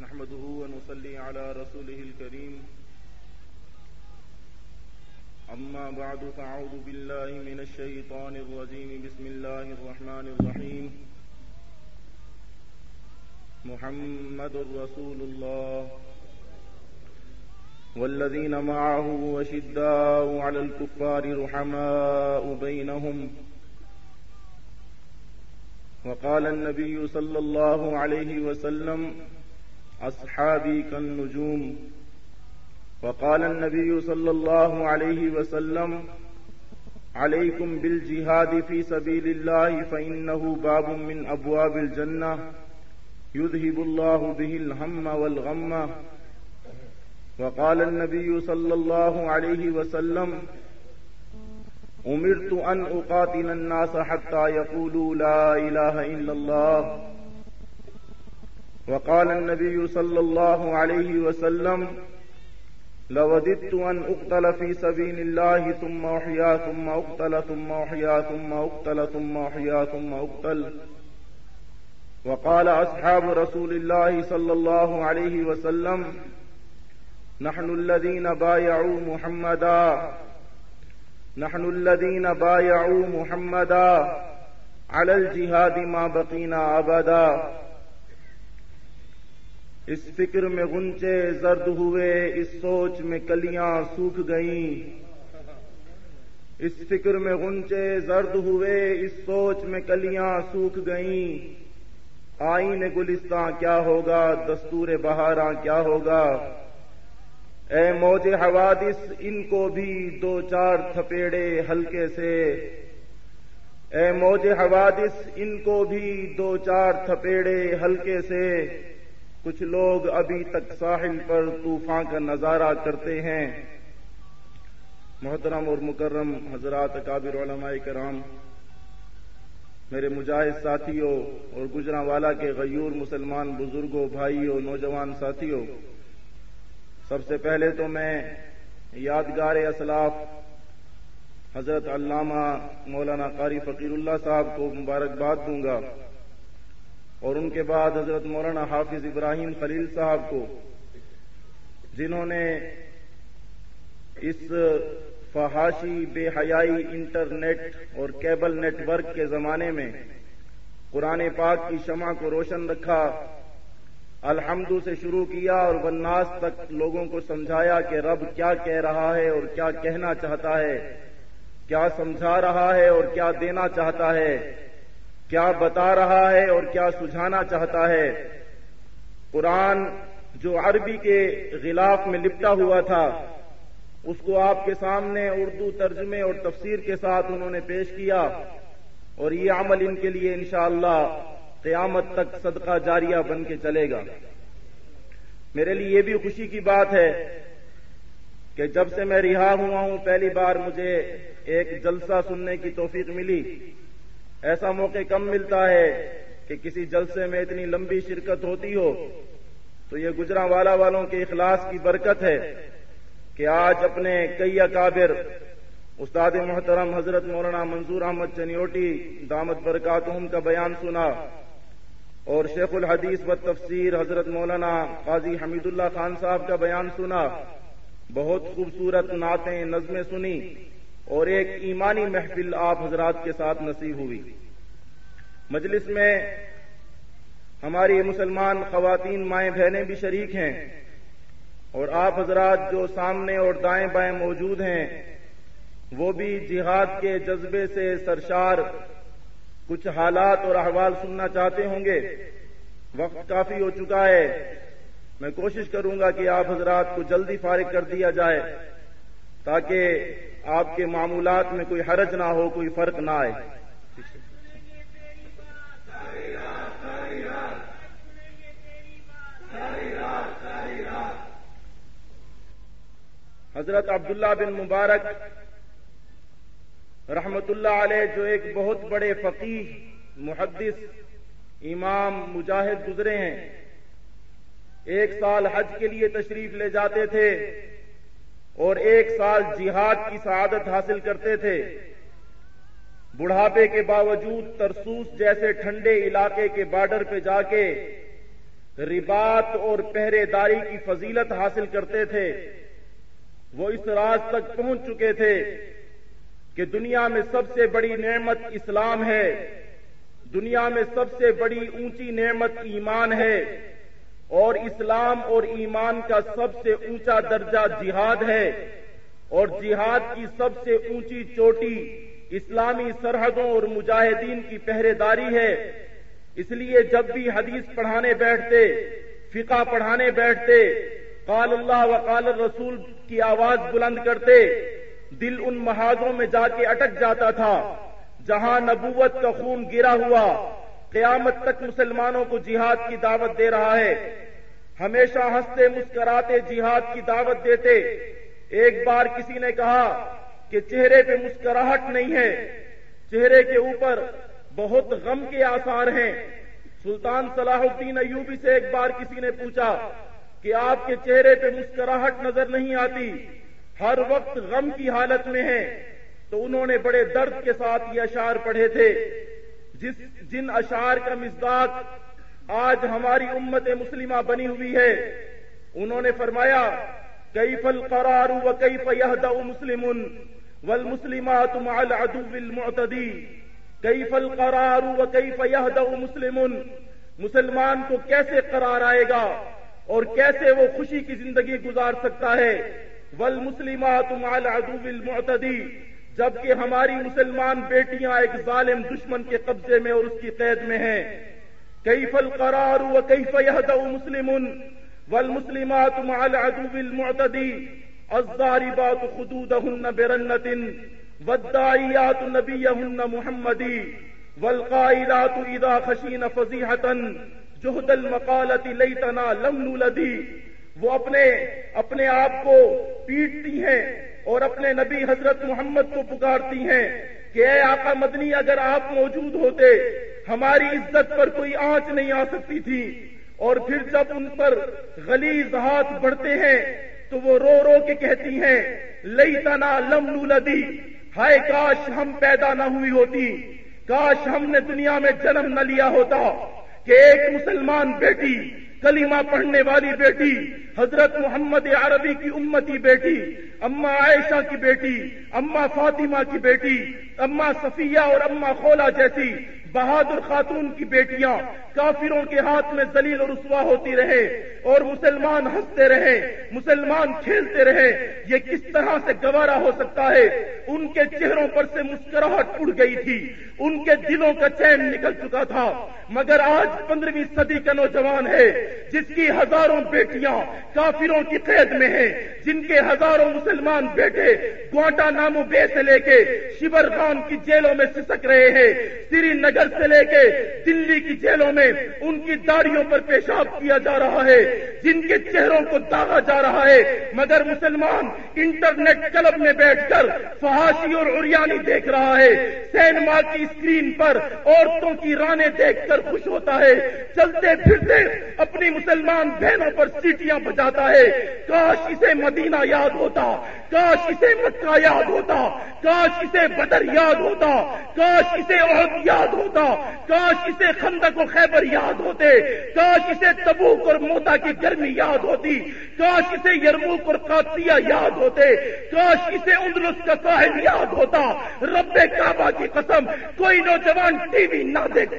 نحمده ونصلي على رسوله الكريم. أما بعد، فأعوذ بالله من الشيطان الرجيم. بسم الله الرحمن الرحيم. محمد رسول الله. والذين معه وشداء على الكفار رحماء بينهم. وقال النبي صلى الله عليه وسلم أصحابي كالنجوم. وقال النبي صلى الله عليه وسلم، عليكم بالجهاد في سبيل الله، فإنه باب من أبواب الجنة. يذهب الله به الهم والغم. وقال النبي صلى الله عليه وسلم، أمرت أن أقاتل الناس حتى يقولوا لا إله إلا الله. وقال النبي صلى الله عليه وسلم، لوددت أن أقتل في سبيل الله، ثم أحيا، ثم أقتل، ثم أحيا، ثم أقتل، ثم أحيا، ثم أقتل. وقال أصحاب رسول الله صلى الله عليه وسلم، نحن الذين بايعوا محمدا، نحن الذين بايعوا محمدا على الجهاد ما بقينا أبدا. اس فکر میں غنچے زرد ہوئے، اس سوچ میں کلیاں سوکھ گئیں۔ اس فکر میں غنچے زرد ہوئے، اس سوچ میں کلیاں سوکھ گئیں۔ آئین گلستان کیا ہوگا، دستور بہاراں کیا ہوگا؟ اے موج حوادث، ان کو بھی دو چار تھپیڑے ہلکے سے۔ اے موج حوادث، ان کو بھی دو چار تھپیڑے ہلکے سے۔ کچھ لوگ ابھی تک ساحل پر طوفان کا نظارہ کرتے ہیں۔ محترم اور مکرم حضرات اکابر علماء کرام، میرے مجاہد ساتھیوں اور گجرا والا کے غیور مسلمان بزرگوں، بھائیوں، نوجوان ساتھیوں، سب سے پہلے تو میں یادگار اسلاف حضرت علامہ مولانا قاری فقیر اللہ صاحب کو مبارکباد دوں گا۔ اور ان کے بعد حضرت مولانا حافظ ابراہیم خلیل صاحب کو، جنہوں نے اس فحاشی بے حیائی انٹرنیٹ اور کیبل نیٹ ورک کے زمانے میں قرآن پاک کی شمع کو روشن رکھا، الحمد سے شروع کیا اور بناس تک لوگوں کو سمجھایا کہ رب کیا کہہ رہا ہے اور کیا کہنا چاہتا ہے، کیا سمجھا رہا ہے اور کیا دینا چاہتا ہے۔ کیا بتا رہا ہے اور کیا سجھانا چاہتا ہے۔ قرآن جو عربی کے غلاف میں لپٹا ہوا تھا، اس کو آپ کے سامنے اردو ترجمے اور تفسیر کے ساتھ انہوں نے پیش کیا اور یہ عمل ان کے لیے انشاءاللہ قیامت تک صدقہ جاریہ بن کے چلے گا۔ میرے لیے یہ بھی خوشی کی بات ہے کہ جب سے میں رہا ہوا ہوں، پہلی بار مجھے ایک جلسہ سننے کی توفیق ملی۔ ایسا موقع کم ملتا ہے کہ کسی جلسے میں اتنی لمبی شرکت ہوتی ہو تو یہ گجرا والا والوں کے اخلاص کی برکت ہے کہ آج اپنے کئی اکابر استاد محترم حضرت مولانا منظور احمد چنیوٹی دامت برکاتہم کا بیان سنا اور شیخ الحدیث و تفسیر حضرت مولانا قاضی حمید اللہ خان صاحب کا بیان سنا بہت خوبصورت نعتیں نظمیں سنی اور ایک ایمانی محفل آپ حضرات کے ساتھ نصیب ہوئی۔ مجلس میں ہماری مسلمان خواتین مائیں بہنیں بھی شریک ہیں اور آپ حضرات جو سامنے اور دائیں بائیں موجود ہیں، وہ بھی جہاد کے جذبے سے سرشار۔ کچھ حالات اور احوال سننا چاہتے ہوں گے۔ وقت کافی ہو چکا ہے۔ میں کوشش کروں گا کہ آپ حضرات کو جلدی فارغ کر دیا جائے۔ تاکہ آپ کے معمولات میں کوئی حرج نہ ہو، کوئی فرق نہ آئے۔ حضرت عبداللہ بن مبارک رحمت اللہ علیہ، جو ایک بہت بڑے فقیح محدث، امام مجاہد گزرے ہیں۔ ایک سال حج کے لیے تشریف لے جاتے تھے۔ اور ایک سال جہاد کی سعادت حاصل کرتے تھے۔ بڑھاپے کے باوجود ترسوس جیسے ٹھنڈے علاقے کے بارڈر پہ جا کے ربات اور پہرے داری کی فضیلت حاصل کرتے تھے۔ وہ اس راز تک پہنچ چکے تھے کہ دنیا میں سب سے بڑی نعمت اسلام ہے۔ دنیا میں سب سے بڑی اونچی نعمت ایمان ہے۔ اور اسلام اور ایمان کا سب سے اونچا درجہ جہاد ہے اور جہاد کی سب سے اونچی چوٹی اسلامی سرحدوں اور مجاہدین کی پہرے داری ہے۔ اس لیے جب بھی حدیث پڑھانے بیٹھتے، فقہ پڑھانے بیٹھتے، قال اللہ و قال الرسول کی آواز بلند کرتے، دل ان محاذوں میں جا کے اٹک جاتا تھا جہاں نبوت کا خون گرا ہوا۔ قیامت تک مسلمانوں کو جہاد کی دعوت دے رہا ہے۔ ہمیشہ ہنستے مسکراتے جہاد کی دعوت دیتے۔ ایک بار کسی نے کہا کہ چہرے پہ مسکراہٹ نہیں ہے۔ چہرے کے اوپر بہت غم کے آثار ہیں۔ سلطان صلاح الدین ایوبی سے ایک بار کسی نے پوچھا کہ آپ کے چہرے پہ مسکراہٹ نظر نہیں آتی۔ ہر وقت غم کی حالت میں ہیں۔ تو انہوں نے بڑے درد کے ساتھ یہ اشعار پڑھے تھے۔ جس جن اشعار کا مزداق آج ہماری امت مسلمہ بنی ہوئی ہے، انہوں نے فرمایا کئی فل قرار و کئی فیہد مسلم والمسلمات مع العدو المعتدی؟ کئی فل قرار و کئی فیہد مسلم؟ مسلمان کو کیسے قرار آئے گا اور کیسے وہ خوشی کی زندگی گزار سکتا ہے؟ والمسلمات مع العدو المعتدی جبکہ ہماری مسلمان بیٹیاں ایک ظالم دشمن کے قبضے میں اور اس کی قید میں ہیں۔ کئی فل قرار و کئی فیحد مسلم والمسلمات مع العدو المعتدی الضاربات خدودهن برنة والداعيات نبيهن محمدي والقائلات إذا خشين فضيحة جهد المقالة ليتنا لم نولدي وہ اپنے اپنے آپ کو پیٹتی ہیں۔ اور اپنے نبی حضرت محمد کو پکارتی ہیں کہ اے آقا مدنی، اگر آپ موجود ہوتے، ہماری عزت پر کوئی آنچ نہیں آ سکتی تھی۔ اور پھر جب ان پر غلیظ ہاتھ بڑھتے ہیں، تو وہ رو رو کے کہتی ہیں لئی تنا لم لدی ہائے، کاش ہم پیدا نہ ہوئی ہوتی۔ کاش ہم نے دنیا میں جنم نہ لیا ہوتا کہ ایک مسلمان بیٹی کلمہ پڑھنے والی بیٹی، حضرت محمد عربی کی امتی بیٹی اما عائشہ کی بیٹی اما فاطمہ کی بیٹی اما صفیہ اور اما خولا جیسی بہادر خاتون کی بیٹیاں کافروں کے ہاتھ میں زلیل اور رسوا ہوتی رہے اور مسلمان ہنستے رہے، مسلمان کھیلتے رہے، یہ کس طرح سے گوارا ہو سکتا ہے؟ ان کے چہروں پر سے مسکراہٹ اڑ گئی تھی، ان کے دلوں کا چین نکل چکا تھا۔ مگر آج پندرہویں صدی کا نوجوان ہے، جس کی ہزاروں بیٹیاں کافروں کی قید میں ہیں، جن کے ہزاروں مسلمان بیٹے گوانٹا نامو بے سے لے کے شبر خان کی جیلوں میں سسک رہے ہیں، سری نگر سے لے کے دلی کی جیلوں میں ان کی داڑیوں پر پیشاب کیا جا رہا ہے، جن کے چہروں کو داغا جا رہا ہے۔ مگر مسلمان انٹرنیٹ کلب میں بیٹھ کر فحاشی اور اریانی دیکھ رہا ہے۔ سینما کی اسکرین پر عورتوں کی رانے دیکھ کر خوش ہوتا ہے۔ چلتے پھرتے اپنی مسلمان بہنوں پر سیٹیاں بجاتا ہے۔ کاش اسے مدینہ یاد ہوتا، کاش اسے مکہ یاد ہوتا، کاش اسے بدر یاد ہوتا، کاش اسے عہد یاد ہوتا، کاش اسے خندق و خیبر یاد ہوتے۔ کاش اسے تبوک اور موتا کی گرمی یاد ہوتی۔ کاش اسے یرموک اور کاتیا یاد ہوتے۔ کاش اسے اندلس کا ساحل یاد ہوتا۔ رب کعبہ کی قسم، کوئی نوجوان ٹی وی نہ دیکھ۔